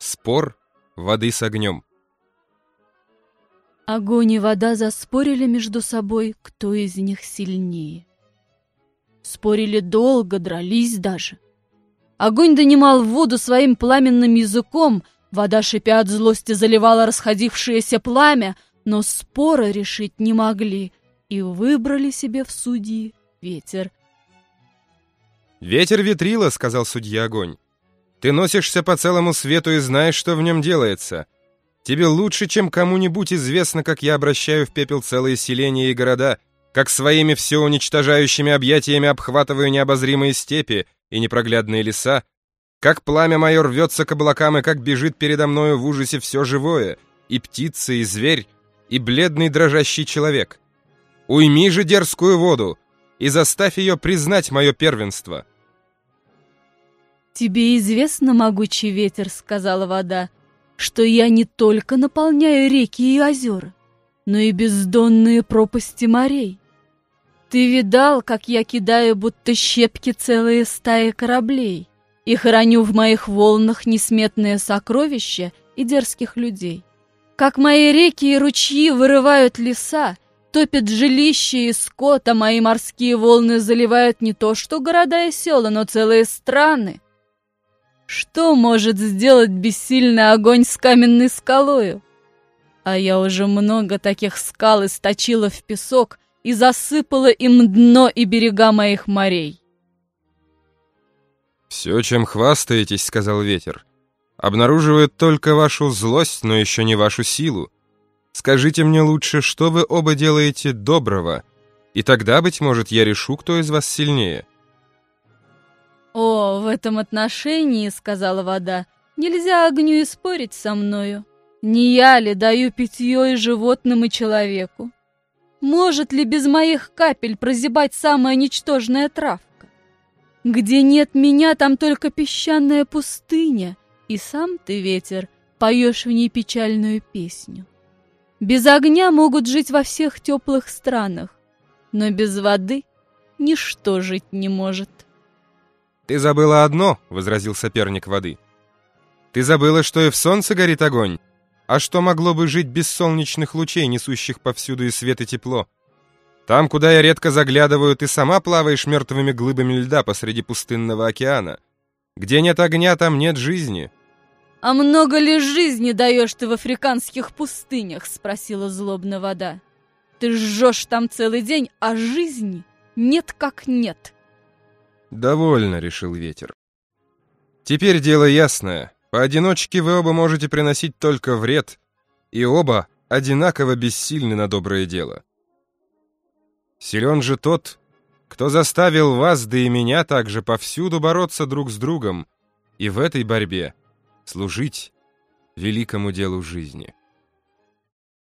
Спор воды с огнем. Огонь и вода заспорили между собой, кто из них сильнее. Спорили долго, дрались даже. Огонь донимал воду своим пламенным языком, вода, шипя от злости, заливала расходившееся пламя, но спора решить не могли и выбрали себе в судьи ветер. «Ветер ветрила», — сказал судья огонь. Ты носишься по целому свету и знаешь, что в нем делается. Тебе лучше, чем кому-нибудь известно, как я обращаю в пепел целые селения и города, как своими все уничтожающими объятиями обхватываю необозримые степи и непроглядные леса, как пламя мое рвется к облакам и как бежит передо мною в ужасе все живое, и птица, и зверь, и бледный дрожащий человек. Уйми же дерзкую воду и заставь ее признать мое первенство». «Тебе известно, могучий ветер, — сказала вода, — что я не только наполняю реки и озера, но и бездонные пропасти морей. Ты видал, как я кидаю будто щепки целые стаи кораблей и храню в моих волнах несметные сокровища и дерзких людей. Как мои реки и ручьи вырывают леса, топят жилища и скот, а мои морские волны заливают не то что города и села, но целые страны. Что может сделать бессильный огонь с каменной скалою? А я уже много таких скал источила в песок и засыпала им дно и берега моих морей. «Все, чем хвастаетесь, — сказал ветер, — обнаруживает только вашу злость, но еще не вашу силу. Скажите мне лучше, что вы оба делаете доброго, и тогда, быть может, я решу, кто из вас сильнее». «О, в этом отношении, — сказала вода, — нельзя огню и спорить со мною. Не я ли даю питье и животным, и человеку? Может ли без моих капель прозябать самая ничтожная травка? Где нет меня, там только песчаная пустыня, и сам ты, ветер, поешь в ней печальную песню. Без огня могут жить во всех теплых странах, но без воды ничто жить не может». «Ты забыла одно», — возразил соперник воды. «Ты забыла, что и в солнце горит огонь. А что могло бы жить без солнечных лучей, несущих повсюду и свет, и тепло? Там, куда я редко заглядываю, ты сама плаваешь мертвыми глыбами льда посреди пустынного океана. Где нет огня, там нет жизни». «А много ли жизни даешь ты в африканских пустынях?» — спросила злобно вода. «Ты жжешь там целый день, а жизни нет как нет». «Довольно», — решил ветер. «Теперь дело ясное. Поодиночке вы оба можете приносить только вред, и оба одинаково бессильны на доброе дело. Силен же тот, кто заставил вас, да и меня также повсюду бороться друг с другом и в этой борьбе служить великому делу жизни».